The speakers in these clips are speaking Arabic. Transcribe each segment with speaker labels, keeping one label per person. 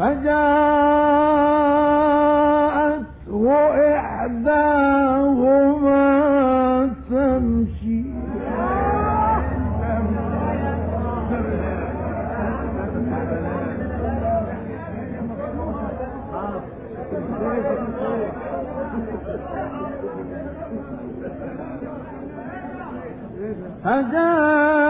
Speaker 1: فجاءته إحداهما تمشي. فجاءته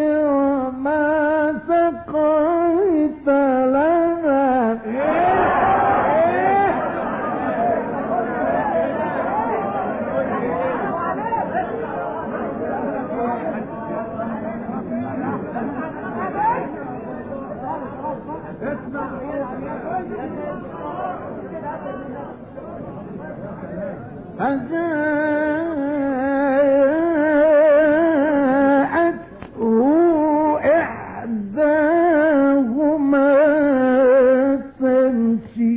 Speaker 1: إحداهما تمشي.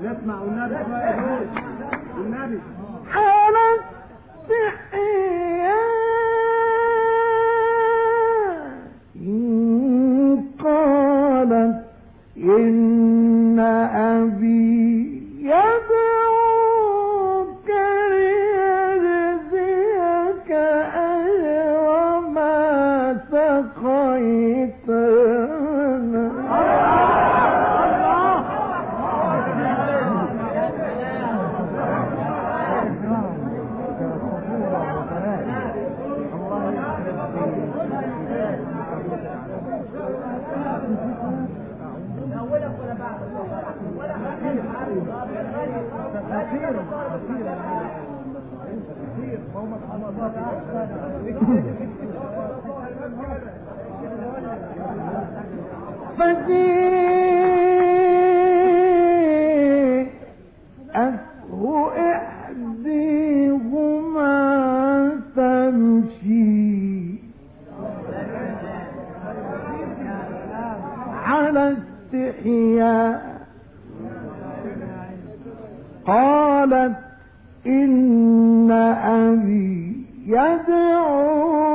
Speaker 2: نسمع والنبي والنبي
Speaker 1: فجيءته على استحياء. قالت إن أبي يدعوك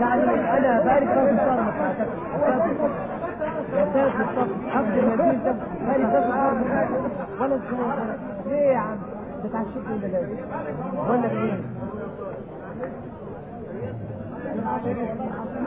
Speaker 2: يعني أنا بارك في الصار يا ساتر الصف عبد المجيد ده بارك في الصار ولا تسمع ليه يا عم؟ تتعشقني ولا لا ولا إيه اسمع وأبصر